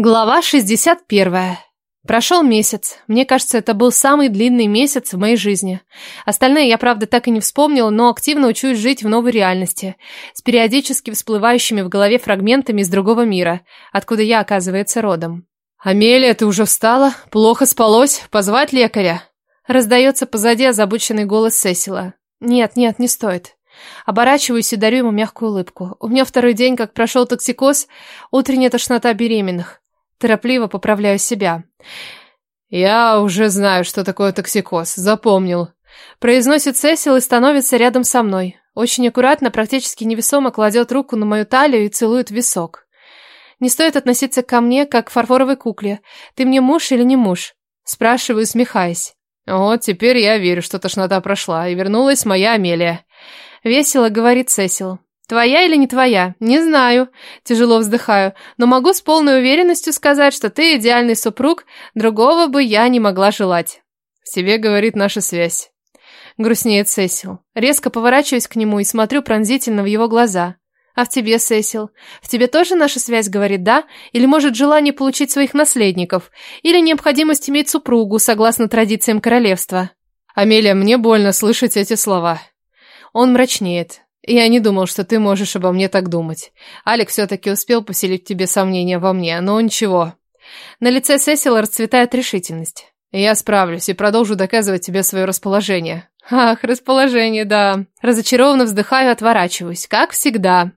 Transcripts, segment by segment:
Глава 61. Прошел месяц. Мне кажется, это был самый длинный месяц в моей жизни. Остальные я, правда, так и не вспомнила, но активно учусь жить в новой реальности, с периодически всплывающими в голове фрагментами из другого мира, откуда я, оказывается, родом. «Амелия, ты уже встала? Плохо спалось? Позвать лекаря?» Раздается позади озабоченный голос Сесила. «Нет, нет, не стоит». Оборачиваюсь и дарю ему мягкую улыбку. У меня второй день, как прошел токсикоз, утренняя тошнота беременных. Торопливо поправляю себя. «Я уже знаю, что такое токсикоз. Запомнил». Произносит Сесил и становится рядом со мной. Очень аккуратно, практически невесомо кладет руку на мою талию и целует висок. «Не стоит относиться ко мне, как к фарфоровой кукле. Ты мне муж или не муж?» Спрашиваю, смехаясь. «Вот теперь я верю, что тошнота прошла, и вернулась моя Амелия». Весело говорит Сесил. Твоя или не твоя? Не знаю. Тяжело вздыхаю. Но могу с полной уверенностью сказать, что ты идеальный супруг, другого бы я не могла желать. В тебе говорит наша связь. Грустнеет Сесил. Резко поворачиваюсь к нему и смотрю пронзительно в его глаза. А в тебе, Сесил? В тебе тоже наша связь говорит «да»? Или, может, желание получить своих наследников? Или необходимость иметь супругу, согласно традициям королевства? Амелия, мне больно слышать эти слова. Он мрачнеет. Я не думал, что ты можешь обо мне так думать. Алик все-таки успел поселить тебе сомнения во мне, но ничего. На лице Сесила расцветает решительность. Я справлюсь и продолжу доказывать тебе свое расположение. Ах, расположение, да. Разочарованно вздыхаю и отворачиваюсь, как всегда.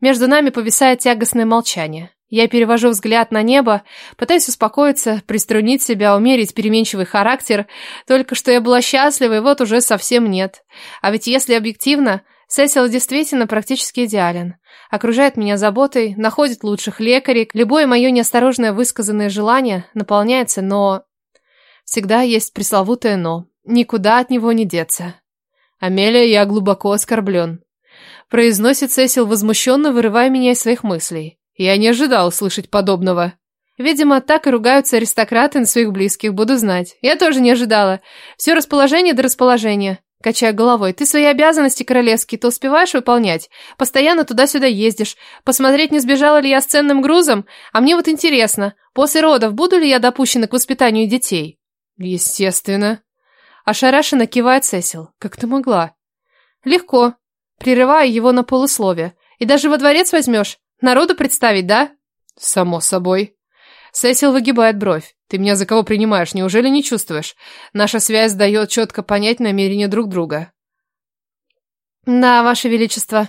Между нами повисает тягостное молчание. Я перевожу взгляд на небо, пытаюсь успокоиться, приструнить себя, умерить переменчивый характер. Только что я была счастлива, и вот уже совсем нет. А ведь если объективно, Сесил действительно практически идеален. Окружает меня заботой, находит лучших лекарей. Любое мое неосторожное высказанное желание наполняется, но... Всегда есть пресловутое «но». Никуда от него не деться. «Амелия, я глубоко оскорблен», — произносит Сесил, возмущенно вырывая меня из своих мыслей. «Я не ожидал услышать подобного». Видимо, так и ругаются аристократы на своих близких, буду знать. Я тоже не ожидала. Все расположение до расположения. Качая головой. Ты свои обязанности королевские то успеваешь выполнять? Постоянно туда-сюда ездишь. Посмотреть, не сбежала ли я с ценным грузом? А мне вот интересно, после родов буду ли я допущена к воспитанию детей? Естественно. Ошарашенно кивает Сесил. Как ты могла? Легко. Прерываю его на полусловие. И даже во дворец возьмешь? Народу представить, да? Само собой. Сесил выгибает бровь. Ты меня за кого принимаешь, неужели не чувствуешь? Наша связь дает четко понять намерения друг друга. Да, ваше величество.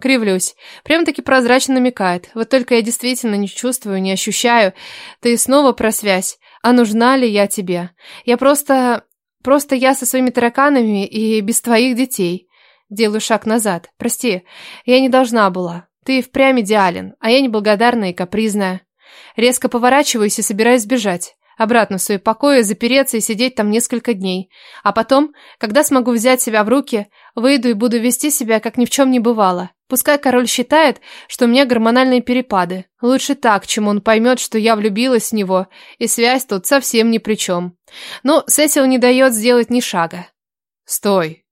Кривлюсь. Прям-таки прозрачно намекает. Вот только я действительно не чувствую, не ощущаю. Ты снова про связь. А нужна ли я тебе? Я просто... Просто я со своими тараканами и без твоих детей. Делаю шаг назад. Прости, я не должна была. Ты впрямь идеален, а я неблагодарная и капризная. Резко поворачиваюсь и собираюсь бежать обратно в свои покои, запереться и сидеть там несколько дней. А потом, когда смогу взять себя в руки, выйду и буду вести себя, как ни в чем не бывало. Пускай король считает, что у меня гормональные перепады. Лучше так, чем он поймет, что я влюбилась в него, и связь тут совсем ни при чем. Но Сесил не дает сделать ни шага. «Стой!»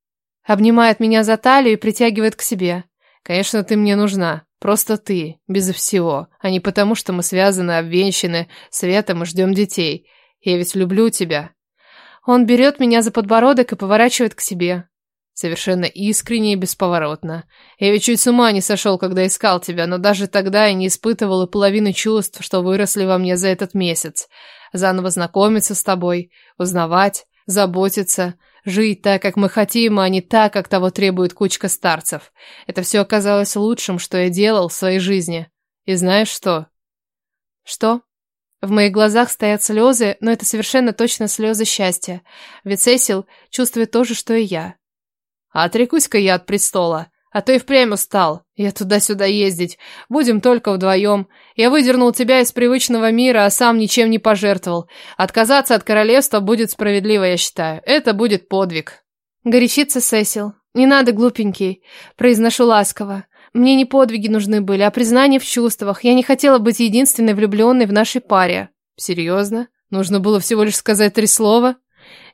Обнимает меня за талию и притягивает к себе. «Конечно, ты мне нужна. Просто ты, без всего, а не потому, что мы связаны, обвенчаны, светом и ждем детей. Я ведь люблю тебя. Он берет меня за подбородок и поворачивает к себе. Совершенно искренне и бесповоротно. Я ведь чуть с ума не сошел, когда искал тебя, но даже тогда я не испытывал и половины чувств, что выросли во мне за этот месяц. Заново знакомиться с тобой, узнавать, заботиться, Жить так, как мы хотим, а не так, как того требует кучка старцев. Это все оказалось лучшим, что я делал в своей жизни. И знаешь что? Что? В моих глазах стоят слезы, но это совершенно точно слезы счастья. Ведь Сесил чувствует то же, что и я. Отрекусь-ка я от престола. А то и впрямь устал. Я туда-сюда ездить. Будем только вдвоем. Я выдернул тебя из привычного мира, а сам ничем не пожертвовал. Отказаться от королевства будет справедливо, я считаю. Это будет подвиг. Горячится Сесил. Не надо, глупенький. Произношу ласково. Мне не подвиги нужны были, а признание в чувствах. Я не хотела быть единственной влюбленной в нашей паре. Серьезно? Нужно было всего лишь сказать три слова?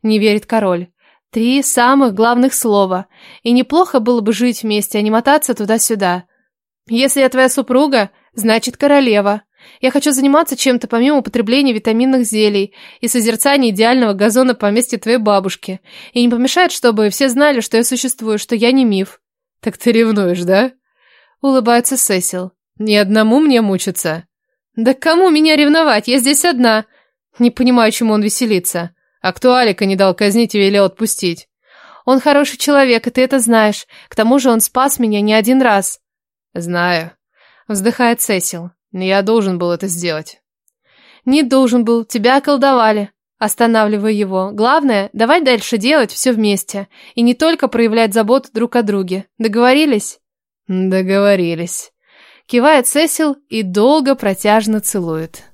Не верит король. Три самых главных слова. И неплохо было бы жить вместе, а не мотаться туда-сюда. Если я твоя супруга, значит королева. Я хочу заниматься чем-то помимо употребления витаминных зелий и созерцания идеального газона поместья твоей бабушки. И не помешает, чтобы все знали, что я существую, что я не миф. Так ты ревнуешь, да? Улыбается Сесил. Ни одному мне мучиться. Да кому меня ревновать? Я здесь одна. Не понимаю, чему он веселится. А не дал казнить и велел отпустить? Он хороший человек, и ты это знаешь. К тому же он спас меня не один раз. Знаю. Вздыхает Сесил. Я должен был это сделать. Не должен был, тебя околдовали. Останавливаю его. Главное, давай дальше делать все вместе. И не только проявлять заботу друг о друге. Договорились? Договорились. Кивает Сесил и долго протяжно целует.